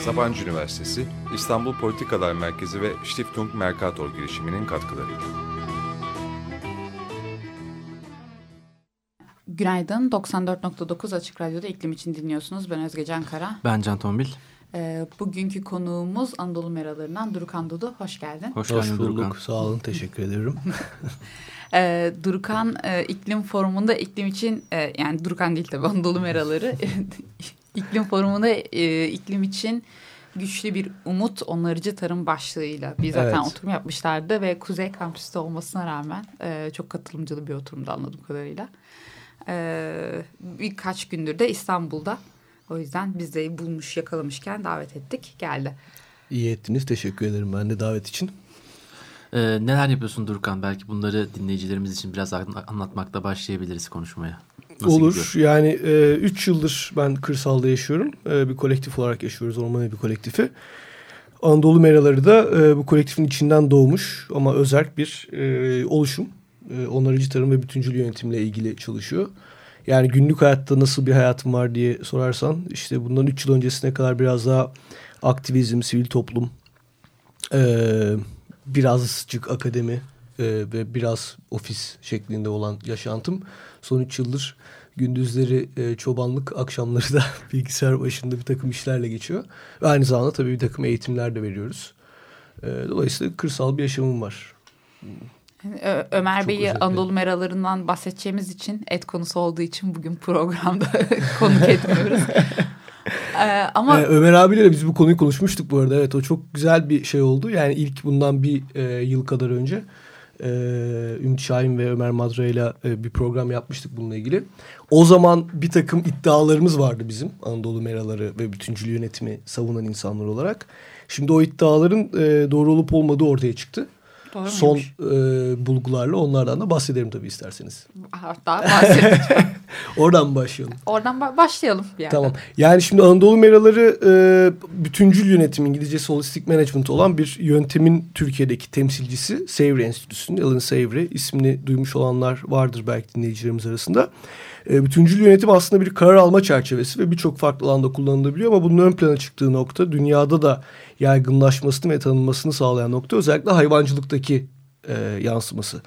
Sabancı Üniversitesi, İstanbul Politikalar Merkezi ve Stiftung Mercator girişiminin katkılarıyla. Günaydın. 94.9 Açık Radyo'da iklim için dinliyorsunuz. Ben Özge Can Kara. Ben Can Tombil. Ee, bugünkü konuğumuz Anadolu Meralarından Durukan Dudu. Hoş geldin. Hoş, Hoş bulduk. Durukan. Sağ olun. Teşekkür ederim. Ee, Durukan e, iklim forumunda iklim için e, yani Durukan değil tabii Anadolu Meraları iklim forumunda e, iklim için güçlü bir umut onarıcı tarım başlığıyla bir zaten Evet. oturum yapmışlardı ve Kuzey Kampüs'te olmasına rağmen e, çok katılımcılı bir oturumda anladığım kadarıyla. E, birkaç gündür de İstanbul'da. O yüzden biz de bulmuş yakalamışken davet ettik geldi. İyi ettiniz. Teşekkür ederim ben de davet için. Ee, neler yapıyorsun Durukan? Belki bunları dinleyicilerimiz için biraz an- anlatmakla başlayabiliriz konuşmaya. Nasıl Olur. gidiyor? Yani 3 yıldır ben kırsalda yaşıyorum. E, bir kolektif olarak yaşıyoruz. Orman Evi kolektifi. Anadolu Meraları da e, bu kolektifin içinden doğmuş ama özerk bir e, oluşum. E, onarıcı tarım ve bütüncül yönetimle ilgili çalışıyor. Yani günlük hayatta nasıl bir hayatım var diye sorarsan işte bundan 3 yıl öncesine kadar biraz daha aktivizm, sivil toplum, e, birazcık akademi e, ve biraz ofis şeklinde olan yaşantım. Son 3 yıldır gündüzleri e, çobanlık, akşamları da bilgisayar başında bir takım işlerle geçiyor. Ve aynı zamanda tabii bir takım eğitimler de veriyoruz. E, dolayısıyla kırsal bir yaşamım var. Ö- Ömer Bey'i. Anadolu Meralarından bahsedeceğimiz için et konusu olduğu için bugün programda konuk etmiyoruz. Ee, ama Ee, Ömer abiyle de biz bu konuyu konuşmuştuk bu arada. Evet o çok güzel bir şey oldu. Yani ilk bundan bir e, yıl kadar önce e, Ümit Şahin ve Ömer Madra ile e, bir program yapmıştık bununla ilgili. O zaman bir takım iddialarımız vardı bizim Anadolu Meraları ve bütüncül yönetimi savunan insanlar olarak. Şimdi o iddiaların e, doğru olup olmadığı ortaya çıktı. Doğru Son e, bulgularla onlardan da bahsederim tabii isterseniz. Hatta bahsedelim. Oradan başlayalım. Oradan ba- başlayalım bir yerden. Tamam. Yani şimdi Anadolu Meraları e, bütüncül yönetim İngilizcesi holistic management olan bir yöntemin Türkiye'deki temsilcisi Savory Enstitüsü'nün Alan Savory ismini duymuş olanlar vardır belki dinleyicilerimiz arasında. E, bütüncül yönetim aslında bir karar alma çerçevesi ve birçok farklı alanda kullanılabiliyor ama bunun ön plana çıktığı nokta dünyada da yaygınlaşmasını ve tanınmasını sağlayan nokta özellikle hayvancılıktaki e, yansıması.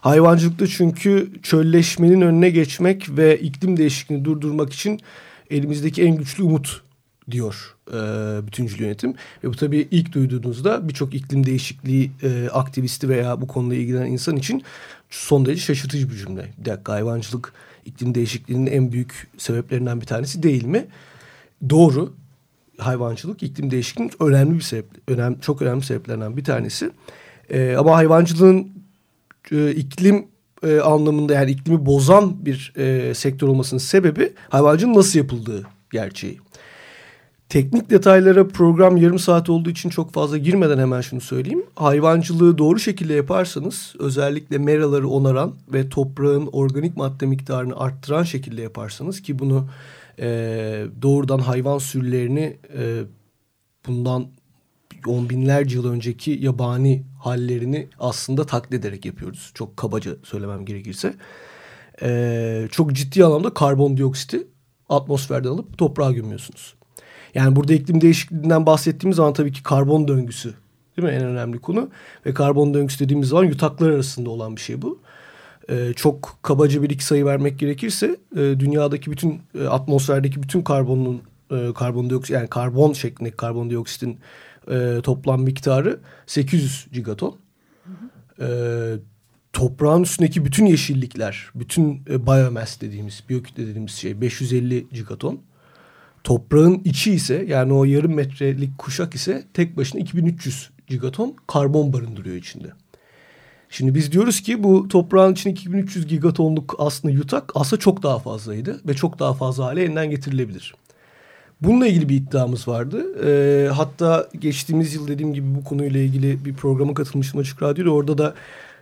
Hayvancılıkta çünkü çölleşmenin önüne geçmek ve iklim değişikliğini durdurmak için elimizdeki en güçlü umut diyor e, bütüncül yönetim. Ve bu tabii ilk duyduğunuzda birçok iklim değişikliği e, aktivisti veya bu konuyla ilgilenen insan için son derece şaşırtıcı bir cümle. Bir dakika hayvancılık iklim değişikliğinin en büyük sebeplerinden bir tanesi değil mi? Doğru. Hayvancılık iklim değişikliğinin önemli bir sebep, önemli, çok önemli sebeplerinden bir tanesi. E, ama hayvancılığın e, iklim e, anlamında yani iklimi bozan bir e, sektör olmasının sebebi hayvancılığın nasıl yapıldığı gerçeği. Teknik detaylara program yarım saat olduğu için çok fazla girmeden hemen şunu söyleyeyim. Hayvancılığı doğru şekilde yaparsanız özellikle meraları onaran ve toprağın organik madde miktarını arttıran şekilde yaparsanız ki bunu e, doğrudan hayvan sürülerini e, bundan on binlerce yıl önceki yabani hallerini aslında taklit ederek yapıyoruz. Çok kabaca söylemem gerekirse. Ee, çok ciddi anlamda karbondioksiti atmosferden alıp toprağa gömüyorsunuz. Yani burada iklim değişikliğinden bahsettiğimiz zaman tabii ki karbon döngüsü değil mi en önemli konu. Ve karbon döngüsü dediğimiz zaman yutaklar arasında olan bir şey bu. Ee, çok kabaca bir iki sayı vermek gerekirse e, dünyadaki bütün e, atmosferdeki bütün karbonun e, karbondioksit yani karbon şeklindeki karbondioksitin e, toplam miktarı 800 gigaton. E, toprağın üstündeki bütün yeşillikler, bütün e, biomass dediğimiz, biyokütle dediğimiz şey 550 gigaton. Toprağın içi ise yani o yarım metrelik kuşak ise tek başına 2300 gigaton karbon barındırıyor içinde. Şimdi biz diyoruz ki bu toprağın içindeki 2300 gigatonluk aslında yutak aslında çok daha fazlaydı ve çok daha fazla hale elinden getirilebilir. Bununla ilgili bir iddiamız vardı. E, hatta geçtiğimiz yıl dediğim gibi bu konuyla ilgili bir programa katılmıştım Açık Radyo'da. Orada da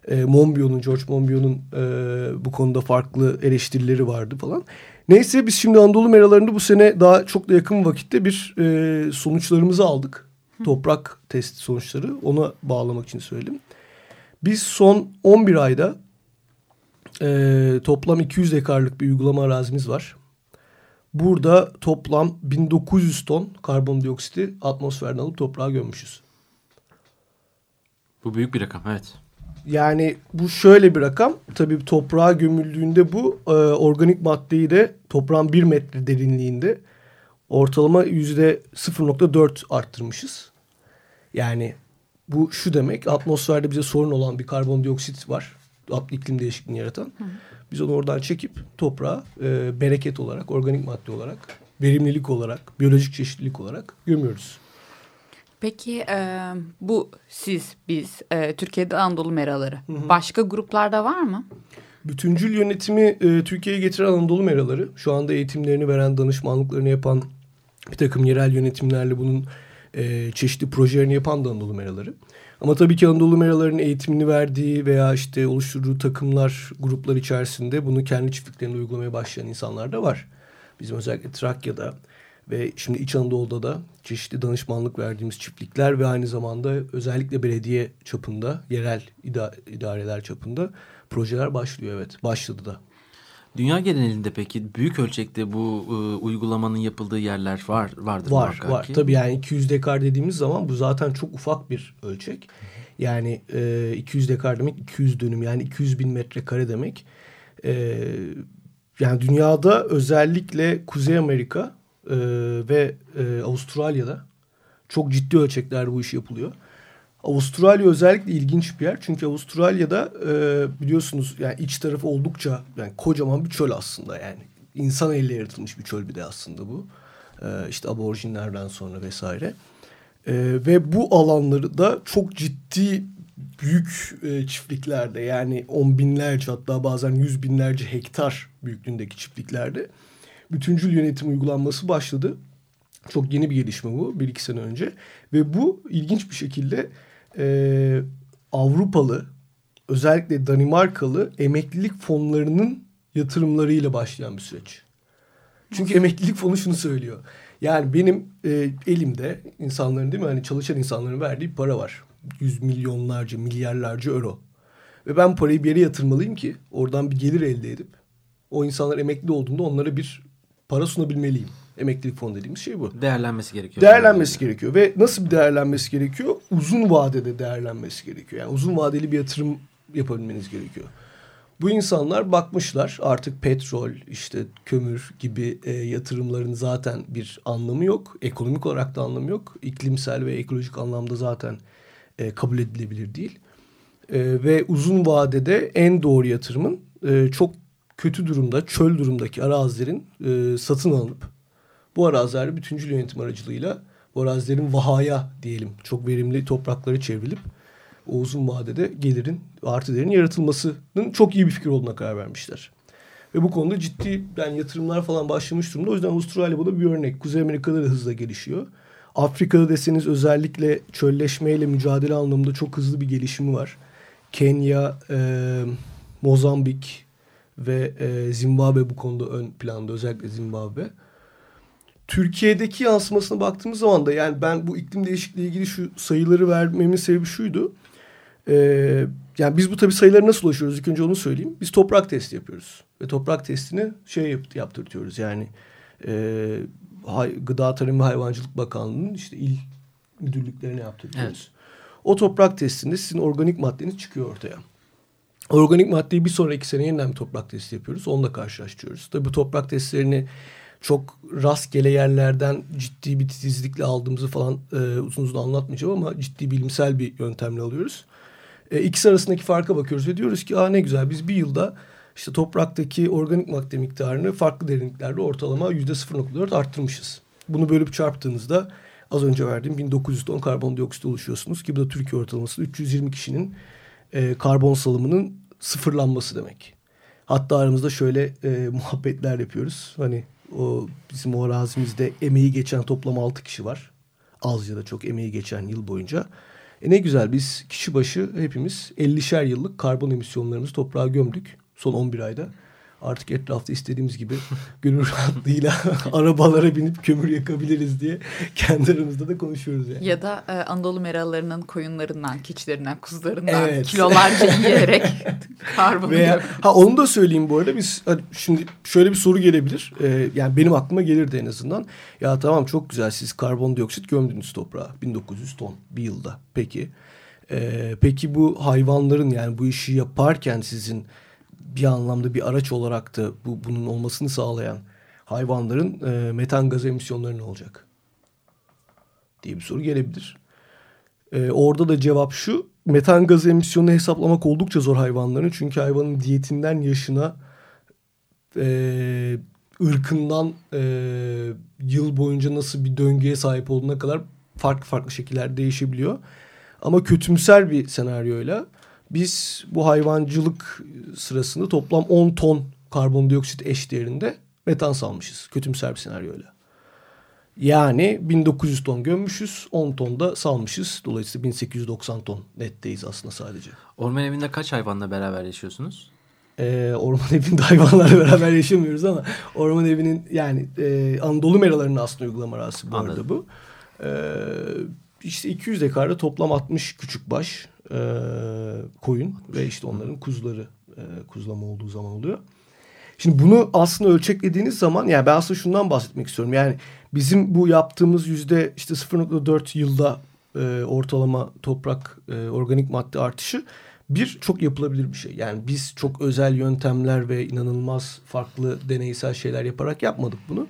e, Monbiot'un, George Monbiot'un e, bu konuda farklı eleştirileri vardı falan. Neyse biz şimdi Anadolu meralarında bu sene daha çok da yakın vakitte bir e, sonuçlarımızı aldık. Toprak testi sonuçları. Ona bağlamak için söyledim. Biz son 11 ayda e, toplam 200 dekarlık bir uygulama arazimiz var. Burada toplam 1900 ton karbondioksiti atmosferden alıp toprağa gömmüşüz. Bu büyük bir rakam evet. Yani bu şöyle bir rakam. Tabii toprağa gömüldüğünde bu e, organik maddeyi de toprağın bir metre derinliğinde ortalama yüzde 0.4 arttırmışız. Yani bu şu demek atmosferde bize sorun olan bir karbondioksit var. iklim değişikliğini yaratan. Biz onu oradan çekip toprağa e, bereket olarak, organik madde olarak, verimlilik olarak, biyolojik çeşitlilik olarak gömüyoruz. Peki e, bu siz, biz, e, Türkiye'de Anadolu meraları başka gruplarda var mı? Bütüncül yönetimi e, Türkiye'ye getiren Anadolu meraları şu anda eğitimlerini veren, danışmanlıklarını yapan bir takım yerel yönetimlerle bunun e, çeşitli projelerini yapan da Anadolu meraları. Ama tabii ki Anadolu meralarının eğitimini verdiği veya işte oluşturduğu takımlar, gruplar içerisinde bunu kendi çiftliklerinde uygulamaya başlayan insanlar da var. Bizim özellikle Trakya'da ve şimdi İç Anadolu'da da çeşitli danışmanlık verdiğimiz çiftlikler ve aynı zamanda özellikle belediye çapında, yerel idareler çapında projeler başlıyor evet. Başladı da. Dünya genelinde peki büyük ölçekte bu e, uygulamanın yapıldığı yerler var vardır var var ki. tabii yani 200 dekar dediğimiz zaman bu zaten çok ufak bir ölçek yani e, 200 dekar demek 200 dönüm yani 200 bin metrekare demek e, yani dünyada özellikle Kuzey Amerika e, ve e, Avustralya'da çok ciddi ölçeklerde bu iş yapılıyor. Avustralya özellikle ilginç bir yer. Çünkü Avustralya'da e, biliyorsunuz yani iç tarafı oldukça yani kocaman bir çöl aslında yani. insan elle yaratılmış bir çöl bir de aslında bu. E, işte aborjinlerden sonra vesaire. E, ve bu alanları da çok ciddi büyük e, çiftliklerde yani on binlerce hatta bazen yüz binlerce hektar büyüklüğündeki çiftliklerde bütüncül yönetim uygulanması başladı. Çok yeni bir gelişme bu bir iki sene önce ve bu ilginç bir şekilde e, Avrupalı özellikle Danimarkalı emeklilik fonlarının yatırımlarıyla başlayan bir süreç. Çünkü emeklilik fonu şunu söylüyor. Yani benim e, elimde insanların değil mi hani çalışan insanların verdiği para var. Yüz milyonlarca, milyarlarca euro. Ve ben parayı bir yere yatırmalıyım ki oradan bir gelir elde edip o insanlar emekli olduğunda onlara bir para sunabilmeliyim. Emeklilik fonu dediğimiz şey bu. Değerlenmesi gerekiyor. Değerlenmesi gerekiyor ve nasıl bir değerlenmesi gerekiyor? Uzun vadede değerlenmesi gerekiyor. Yani uzun vadeli bir yatırım yapabilmeniz gerekiyor. Bu insanlar bakmışlar artık petrol, işte kömür gibi e, yatırımların zaten bir anlamı yok. Ekonomik olarak da anlamı yok. İklimsel ve ekolojik anlamda zaten e, kabul edilebilir değil. E, ve uzun vadede en doğru yatırımın e, çok kötü durumda, çöl durumdaki arazilerin e, satın alınıp bu araziler bütüncül yönetim aracılığıyla bu arazilerin vahaya diyelim çok verimli toprakları çevrilip o uzun vadede gelirin artı yaratılmasının çok iyi bir fikir olduğuna karar vermişler. Ve bu konuda ciddi yani yatırımlar falan başlamış durumda. O yüzden Avustralya bu da bir örnek. Kuzey Amerika'da da hızla gelişiyor. Afrika'da deseniz özellikle çölleşmeyle mücadele anlamında çok hızlı bir gelişimi var. Kenya, e, Mozambik ve e, Zimbabwe bu konuda ön planda. Özellikle Zimbabwe. Türkiye'deki yansımasına baktığımız zaman da yani ben bu iklim değişikliği ilgili şu sayıları vermemin sebebi şuydu. Ee, yani biz bu tabii sayıları nasıl ulaşıyoruz? İlk önce onu söyleyeyim. Biz toprak testi yapıyoruz. Ve toprak testini şey yap, yaptırtıyoruz. Yani e, hay, Gıda Tarım ve Hayvancılık Bakanlığı'nın işte il müdürlüklerine yaptırtıyoruz. Evet. O toprak testinde sizin organik maddeniz çıkıyor ortaya. Organik maddeyi bir sonraki sene yeniden bir toprak testi yapıyoruz. Onunla karşılaştırıyoruz. Tabii bu toprak testlerini çok rastgele yerlerden ciddi bir titizlikle aldığımızı falan e, uzun uzun anlatmayacağım ama ciddi bilimsel bir yöntemle alıyoruz. E, ikisi arasındaki farka bakıyoruz ve diyoruz ki Aa, ne güzel biz bir yılda işte topraktaki organik madde miktarını farklı derinliklerde ortalama yüzde 0.4 arttırmışız. Bunu bölüp çarptığınızda az önce verdiğim 1900 ton karbondioksit oluşuyorsunuz ki bu da Türkiye ortalaması 320 kişinin e, karbon salımının sıfırlanması demek. Hatta aramızda şöyle e, muhabbetler yapıyoruz. Hani O bizim o arazimizde emeği geçen toplam 6 kişi var. Az ya da çok emeği geçen yıl boyunca. E ne güzel biz kişi başı hepimiz 50'şer yıllık karbon emisyonlarımızı toprağa gömdük son 11 ayda. Artık etrafta istediğimiz gibi gönül rahatlığıyla arabalara binip kömür yakabiliriz diye kendi aramızda da konuşuyoruz yani. Ya da e, Anadolu meralarının koyunlarından, keçilerinden, kuzularından Evet. kilolarca yiyerek karbon Veya ha onu da söyleyeyim bu arada biz şimdi şöyle bir soru gelebilir. Ee, yani benim aklıma gelirdi en azından. Ya tamam çok güzel siz karbondioksit gömdünüz toprağa 1900 ton bir yılda. Peki Ee, peki bu hayvanların yani bu işi yaparken sizin bir anlamda bir araç olarak da bu bunun olmasını sağlayan hayvanların e, metan gazı emisyonları ne olacak? diye bir soru gelebilir. Ee, orada da cevap şu. Metan gazı emisyonunu hesaplamak oldukça zor hayvanların. Çünkü hayvanın diyetinden yaşına, e, ırkından e, yıl boyunca nasıl bir döngüye sahip olduğuna kadar farklı farklı şekiller değişebiliyor. Ama kötümser bir senaryoyla biz bu hayvancılık sırasında toplam 10 ton karbondioksit eşdeğerinde metan salmışız. Kötümser bir senaryoyla. Yani 1900 ton gömmüşüz, 10 ton da salmışız. Dolayısıyla 1890 ton netteyiz aslında sadece. Orman evinde kaç hayvanla beraber yaşıyorsunuz? Ee, orman evinde hayvanlarla beraber yaşamıyoruz ama orman evinin yani e, Anadolu meralarının aslında uygulama arası bu arada Anladım. bu. Ee, işte 200 dekarda toplam 60 küçük baş e, koyun ve işte onların kuzuları e, kuzlama olduğu zaman oluyor. Şimdi bunu aslında ölçeklediğiniz zaman yani ben aslında şundan bahsetmek istiyorum. Yani bizim bu yaptığımız yüzde işte 0.4 yılda e, ortalama toprak e, organik madde artışı bir çok yapılabilir bir şey. Yani biz çok özel yöntemler ve inanılmaz farklı deneysel şeyler yaparak yapmadık bunu.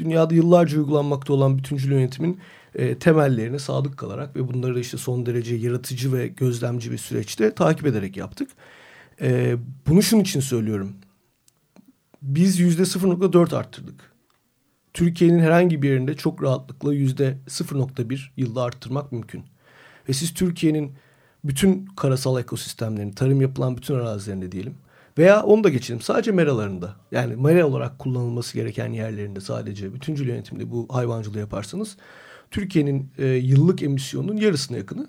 Dünyada yıllarca uygulanmakta olan bütüncül yönetimin e, temellerine sadık kalarak ve bunları da işte son derece yaratıcı ve gözlemci bir süreçte takip ederek yaptık. E, bunu şunun için söylüyorum. Biz yüzde 0.4 arttırdık. Türkiye'nin herhangi bir yerinde çok rahatlıkla yüzde 0.1 yılda arttırmak mümkün. Ve siz Türkiye'nin bütün karasal ekosistemlerini, tarım yapılan bütün arazilerinde diyelim. Veya onu da geçelim sadece meralarında. Yani mera olarak kullanılması gereken yerlerinde sadece bütüncül yönetimde bu hayvancılığı yaparsanız Türkiye'nin e, yıllık emisyonunun yarısına yakını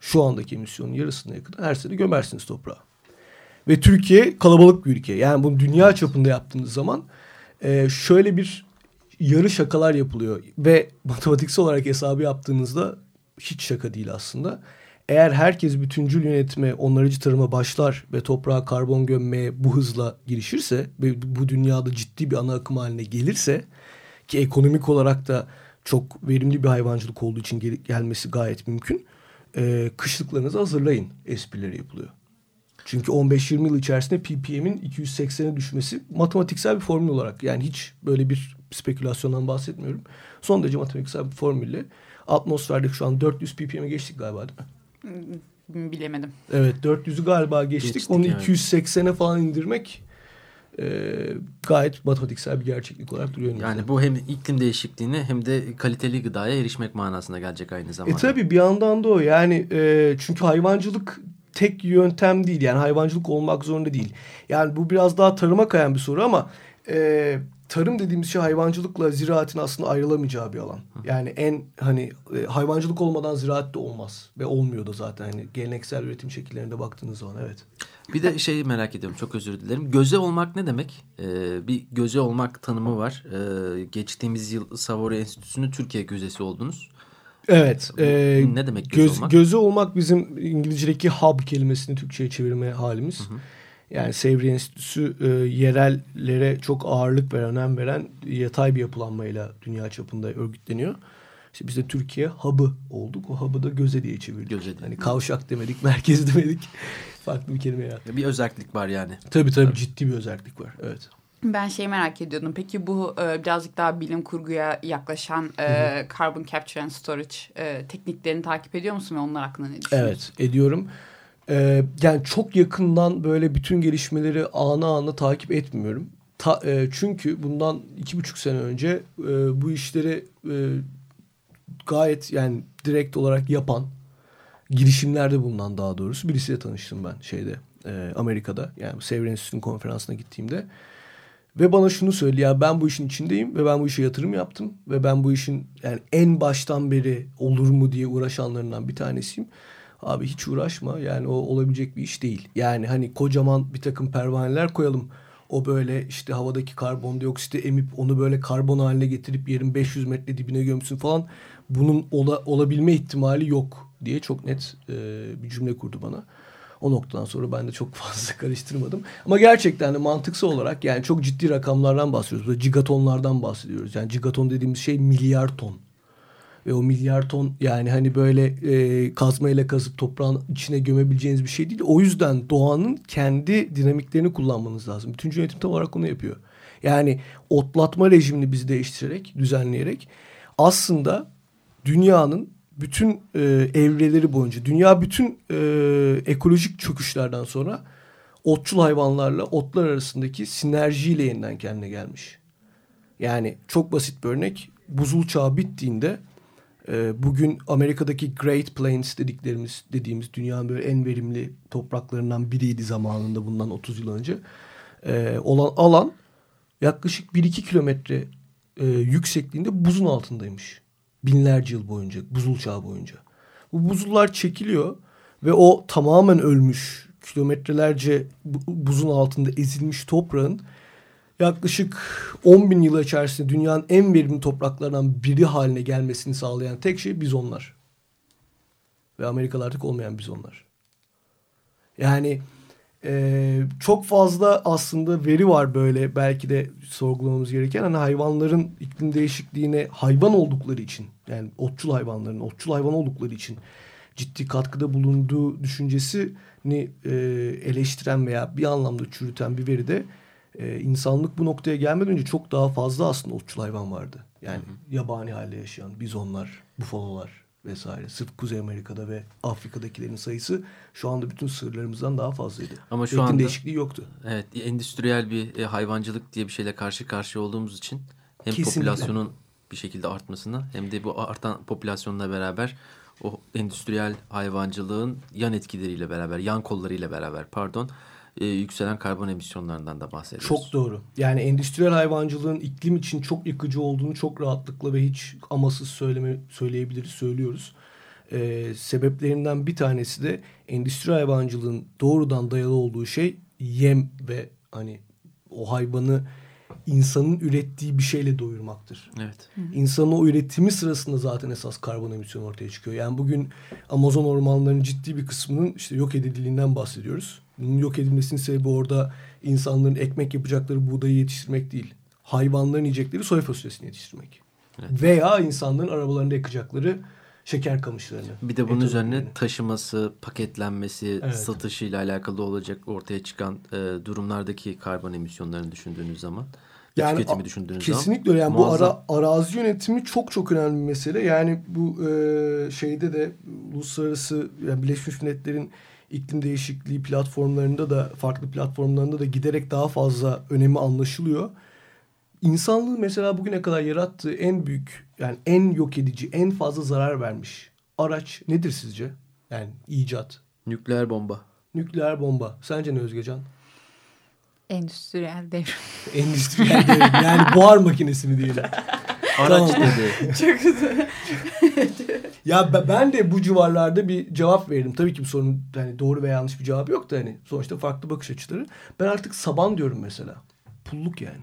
şu andaki emisyonun yarısına yakını her sene gömersiniz toprağa. Ve Türkiye kalabalık bir ülke. Yani bunu dünya çapında yaptığınız zaman e, şöyle bir yarı şakalar yapılıyor. Ve matematiksel olarak hesabı yaptığınızda hiç şaka değil aslında. Eğer herkes bütüncül yönetime, onarıcı tarıma başlar ve toprağa karbon gömmeye bu hızla girişirse ve bu dünyada ciddi bir ana akım haline gelirse ki ekonomik olarak da çok verimli bir hayvancılık olduğu için gel- gelmesi gayet mümkün. E, kışlıklarınızı hazırlayın esprileri yapılıyor. Çünkü 15-20 yıl içerisinde ppm'in 280'e düşmesi matematiksel bir formül olarak yani hiç böyle bir spekülasyondan bahsetmiyorum. Son derece matematiksel bir formülle atmosferde şu an 400 ppm'e geçtik galiba değil mi? Bilemedim. Evet 400'ü galiba geçtik. Geçtik, Onu evet. 280'e falan indirmek e, gayet matematiksel bir gerçeklik olarak duruyor. Yani bu hem iklim değişikliğine hem de kaliteli gıdaya erişmek manasına gelecek aynı zamanda. E tabi bir yandan da o yani e, çünkü hayvancılık tek yöntem değil yani hayvancılık olmak zorunda değil. Yani bu biraz daha tarıma kayan bir soru ama e, tarım dediğimiz şey hayvancılıkla ziraatin aslında ayrılamayacağı bir alan. Yani en hani e, hayvancılık olmadan ziraat de olmaz ve olmuyor da zaten hani geleneksel üretim şekillerine baktığınız zaman evet. Bir de şeyi merak ediyorum çok özür dilerim. Göze olmak ne demek? Ee, bir göze olmak tanımı var. Ee, geçtiğimiz yıl Savory Enstitüsü'nün Türkiye gözesi oldunuz. Evet. e, ne demek göz, göz, olmak? Gözü olmak bizim İngilizce'deki hub kelimesini Türkçe'ye çevirme halimiz. Yani Sevri Enstitüsü e, yerellere çok ağırlık veren, önem veren yatay bir yapılanmayla dünya çapında örgütleniyor. İşte biz de Türkiye hub'ı olduk. O hub'ı da göze diye çevirdik. Göze diye. Hani kavşak demedik, merkez demedik. Farklı bir kelime ya. Bir özellik var yani. Tabii tabii ciddi bir özellik var. Evet. Ben şey merak ediyordum. Peki bu e, birazcık daha bilim kurguya yaklaşan e, carbon capture and storage e, tekniklerini takip ediyor musun ve onlar hakkında ne düşünüyorsun? Evet ediyorum. Ee, yani çok yakından böyle bütün gelişmeleri ana ana takip etmiyorum. Ta, e, çünkü bundan iki buçuk sene önce e, bu işleri e, gayet yani direkt olarak yapan girişimlerde bulunan daha doğrusu birisiyle tanıştım ben şeyde e, Amerika'da yani Sevri Enstitüsü'nün konferansına gittiğimde. Ve bana şunu söyle ya ben bu işin içindeyim ve ben bu işe yatırım yaptım. Ve ben bu işin yani en baştan beri olur mu diye uğraşanlarından bir tanesiyim. Abi hiç uğraşma yani o olabilecek bir iş değil. Yani hani kocaman bir takım pervaneler koyalım. O böyle işte havadaki karbondioksiti emip onu böyle karbon haline getirip yerin 500 metre dibine gömsün falan. Bunun ola, olabilme ihtimali yok diye çok net e, bir cümle kurdu bana. O noktadan sonra ben de çok fazla karıştırmadım. Ama gerçekten de mantıksal olarak yani çok ciddi rakamlardan bahsediyoruz. Böyle gigatonlardan bahsediyoruz. Yani gigaton dediğimiz şey milyar ton. Ve o milyar ton yani hani böyle e, kazmayla kazıp toprağın içine gömebileceğiniz bir şey değil. O yüzden doğanın kendi dinamiklerini kullanmanız lazım. Bütün yönetim tam olarak onu yapıyor. Yani otlatma rejimini biz değiştirerek, düzenleyerek aslında dünyanın bütün e, evreleri boyunca, dünya bütün e, ekolojik çöküşlerden sonra otçul hayvanlarla otlar arasındaki sinerjiyle yeniden kendine gelmiş. Yani çok basit bir örnek. Buzul çağı bittiğinde e, bugün Amerika'daki Great Plains dediklerimiz dediğimiz dünyanın böyle en verimli topraklarından biriydi zamanında bundan 30 yıl önce. E, olan alan yaklaşık 1-2 kilometre e, yüksekliğinde buzun altındaymış. Binlerce yıl boyunca, buzul çağı boyunca. Bu buzullar çekiliyor ve o tamamen ölmüş, kilometrelerce buzun altında ezilmiş toprağın yaklaşık 10 bin yıl içerisinde dünyanın en verimli topraklarından biri haline gelmesini sağlayan tek şey bizonlar. Ve Amerikalı artık olmayan bizonlar. Yani e, çok fazla aslında veri var böyle belki de sorgulamamız gereken. Hani hayvanların iklim değişikliğine hayvan oldukları için yani otçul hayvanların otçul hayvan oldukları için ciddi katkıda bulunduğu düşüncesini e, eleştiren veya bir anlamda çürüten bir veri de e, insanlık bu noktaya gelmeden önce çok daha fazla aslında otçul hayvan vardı. Yani hı hı. yabani halde yaşayan bizonlar, bufalolar vesaire. Sırf Kuzey Amerika'da ve Afrika'dakilerin sayısı şu anda bütün sırlarımızdan daha fazlaydı. Ama şu anda değişikliği yoktu. Evet, endüstriyel bir e, hayvancılık diye bir şeyle karşı karşıya olduğumuz için hem Kesinlikle. popülasyonun bir şekilde artmasına hem de bu artan popülasyonla beraber o endüstriyel hayvancılığın yan etkileriyle beraber, yan kollarıyla beraber pardon e, yükselen karbon emisyonlarından da bahsediyoruz. Çok doğru. Yani endüstriyel hayvancılığın iklim için çok yıkıcı olduğunu çok rahatlıkla ve hiç amasız söyleme, söyleyebiliriz, söylüyoruz. E, sebeplerinden bir tanesi de endüstri hayvancılığın doğrudan dayalı olduğu şey yem ve hani o hayvanı insanın ürettiği bir şeyle doyurmaktır. Evet. İnsanın o üretimi sırasında zaten esas karbon emisyonu ortaya çıkıyor. Yani bugün Amazon ormanlarının ciddi bir kısmının işte yok edildiğinden bahsediyoruz. Bunun yok edilmesinin sebebi orada insanların ekmek yapacakları buğdayı yetiştirmek değil. Hayvanların yiyecekleri soya fasulyesini yetiştirmek. Evet. Veya insanların arabalarında yakacakları şeker kamışlarını. Bir de bunun üzerine taşıması, paketlenmesi, evet. satışıyla alakalı olacak ortaya çıkan e, durumlardaki karbon emisyonlarını düşündüğünüz zaman. Yani tüketimi düşündüğünüz kesinlikle zaman. yani muazzam. bu ara, arazi yönetimi çok çok önemli bir mesele. Yani bu e, şeyde de uluslararası yani Birleşmiş Milletler'in iklim değişikliği platformlarında da farklı platformlarında da giderek daha fazla önemi anlaşılıyor. İnsanlığı mesela bugüne kadar yarattığı en büyük yani en yok edici, en fazla zarar vermiş araç nedir sizce? Yani icat. Nükleer bomba. Nükleer bomba. Sence ne Özgecan? Endüstriyel devrim. Endüstriyel devrim. Yani buhar makinesi mi diyelim? Araç dedi. Çok güzel. ya ben de bu civarlarda bir cevap veririm. Tabii ki bu sorunun hani doğru veya yanlış bir cevabı yok da hani sonuçta farklı bakış açıları. Ben artık saban diyorum mesela. Pulluk yani.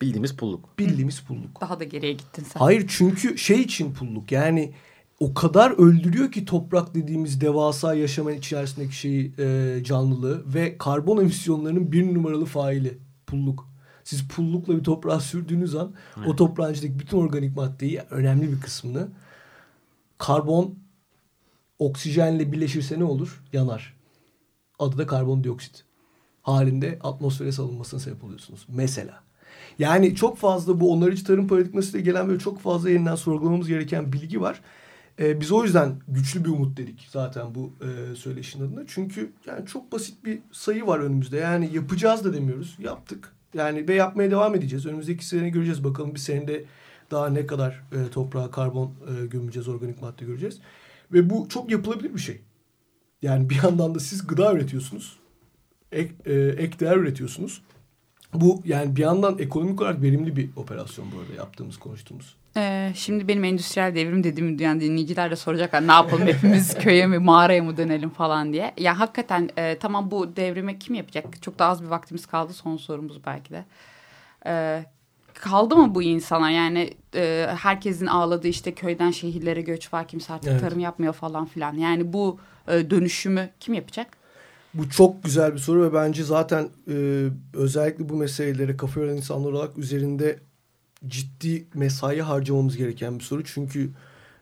Bildiğimiz pulluk. Bildiğimiz pulluk. Daha da geriye gittin sen. Hayır çünkü şey için pulluk yani o kadar öldürüyor ki toprak dediğimiz devasa yaşamın içerisindeki şeyi e, canlılığı ve karbon emisyonlarının bir numaralı faili pulluk. Siz pullukla bir toprağa sürdüğünüz an evet. o toprağın içindeki bütün organik maddeyi önemli bir kısmını karbon oksijenle birleşirse ne olur? Yanar. Adı da karbondioksit. Halinde atmosfere salınmasına sebep oluyorsunuz. Mesela. Yani çok fazla bu onarıcı tarım paradigmasıyla gelen böyle çok fazla yeniden sorgulamamız gereken bilgi var. Ee, biz o yüzden güçlü bir umut dedik zaten bu e, söyleşin adına. Çünkü yani çok basit bir sayı var önümüzde. Yani yapacağız da demiyoruz. Yaptık. Yani ve yapmaya devam edeceğiz. Önümüzdeki sene göreceğiz. Bakalım bir senede daha ne kadar e, toprağa karbon e, gömeceğiz, organik madde göreceğiz. Ve bu çok yapılabilir bir şey. Yani bir yandan da siz gıda üretiyorsunuz. Ek, e, ek değer üretiyorsunuz. Bu yani bir yandan ekonomik olarak verimli bir operasyon bu arada yaptığımız konuştuğumuz. Ee, şimdi benim endüstriyel devrim dediğimi duyan dinleyiciler de soracaklar ne yapalım hepimiz köye mi mağaraya mı dönelim falan diye. Ya hakikaten e, tamam bu devrimi kim yapacak? Çok da az bir vaktimiz kaldı son sorumuz belki de. Ee, kaldı mı bu insana yani e, herkesin ağladığı işte köyden şehirlere göç var kimse artık Evet. tarım yapmıyor falan filan. Yani bu e, dönüşümü kim yapacak? Bu çok güzel bir soru ve bence zaten e, özellikle bu meselelere kafa yoran insanlar olarak üzerinde ciddi mesai harcamamız gereken bir soru. Çünkü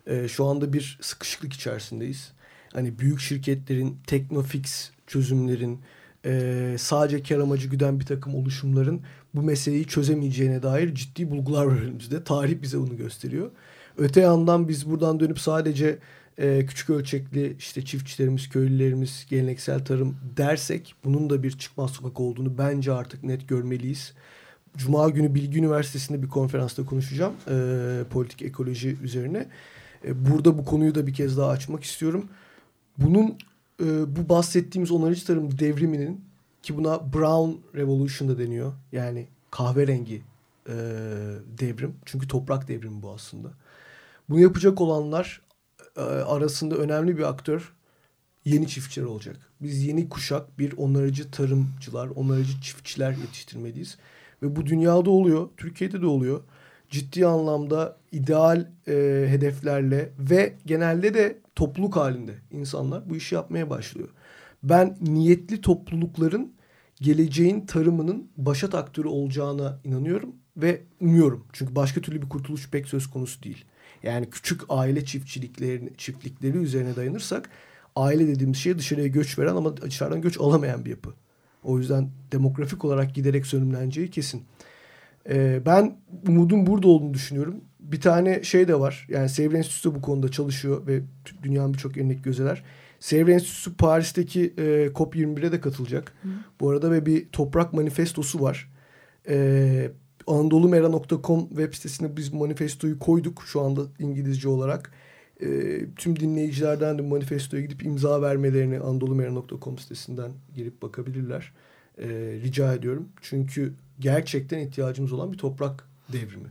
e, şu anda bir sıkışıklık içerisindeyiz. Hani büyük şirketlerin, teknofix çözümlerin, e, sadece kar amacı güden bir takım oluşumların bu meseleyi çözemeyeceğine dair ciddi bulgular var önümüzde. Tarih bize bunu gösteriyor. Öte yandan biz buradan dönüp sadece e, küçük ölçekli işte çiftçilerimiz, köylülerimiz, geleneksel tarım dersek bunun da bir çıkmaz sokak olduğunu bence artık net görmeliyiz. Cuma günü Bilgi Üniversitesi'nde bir konferansta konuşacağım e, politik ekoloji üzerine. E, burada bu konuyu da bir kez daha açmak istiyorum. Bunun e, bu bahsettiğimiz onarıcı tarım devriminin ki buna Brown Revolution da deniyor. Yani kahverengi e, devrim. Çünkü toprak devrimi bu aslında. Bunu yapacak olanlar e, arasında önemli bir aktör yeni çiftçiler olacak. Biz yeni kuşak bir onarıcı tarımcılar, onarıcı çiftçiler yetiştirmeliyiz. Ve bu dünyada oluyor, Türkiye'de de oluyor. Ciddi anlamda ideal e, hedeflerle ve genelde de topluluk halinde insanlar bu işi yapmaya başlıyor. Ben niyetli toplulukların geleceğin tarımının başat aktörü olacağına inanıyorum ve umuyorum. Çünkü başka türlü bir kurtuluş pek söz konusu değil. Yani küçük aile çiftçilikleri, çiftlikleri üzerine dayanırsak aile dediğimiz şey dışarıya göç veren ama dışarıdan göç alamayan bir yapı. O yüzden demografik olarak giderek sönümleneceği kesin. Ee, ben umudun burada olduğunu düşünüyorum. Bir tane şey de var. Yani Sevr Enstitüsü bu konuda çalışıyor ve dünyanın birçok yerindeki gözeler. Sevr Enstitüsü Paris'teki e, COP21'e de katılacak. Bu arada ve bir toprak manifestosu var. Ee, anadolumera.com web sitesine biz manifestoyu koyduk şu anda İngilizce olarak. Ee, tüm dinleyicilerden de manifestoya gidip imza vermelerini anadolumera.com sitesinden girip bakabilirler. Ee, rica ediyorum. Çünkü gerçekten ihtiyacımız olan bir toprak devrimi.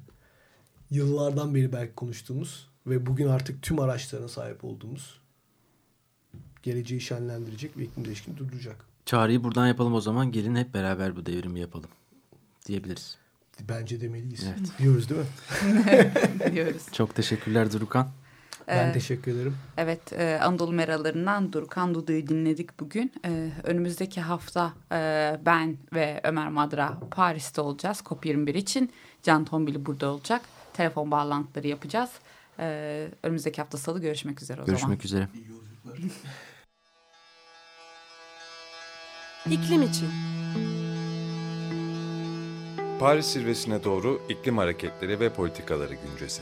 Yıllardan beri belki konuştuğumuz ve bugün artık tüm araçlarına sahip olduğumuz geleceği şenlendirecek ve iklim değişikliğini durduracak. Çağrıyı buradan yapalım o zaman. Gelin hep beraber bu devrimi yapalım diyebiliriz. Bence demeliyiz. Evet. Diyoruz değil mi? Diyoruz. Çok teşekkürler Durukan. Ben Ee, teşekkür ederim. Evet, e, Anadolu Meralarından Durkan Dudu'yu dinledik bugün. E, önümüzdeki hafta e, ben ve Ömer Madra Paris'te olacağız COP21 için. Can Tombil'i burada olacak. Telefon bağlantıları yapacağız. E, önümüzdeki hafta salı görüşmek üzere o zaman. Görüşmek üzere. İklim için. Paris zirvesine doğru iklim hareketleri ve politikaları güncesi.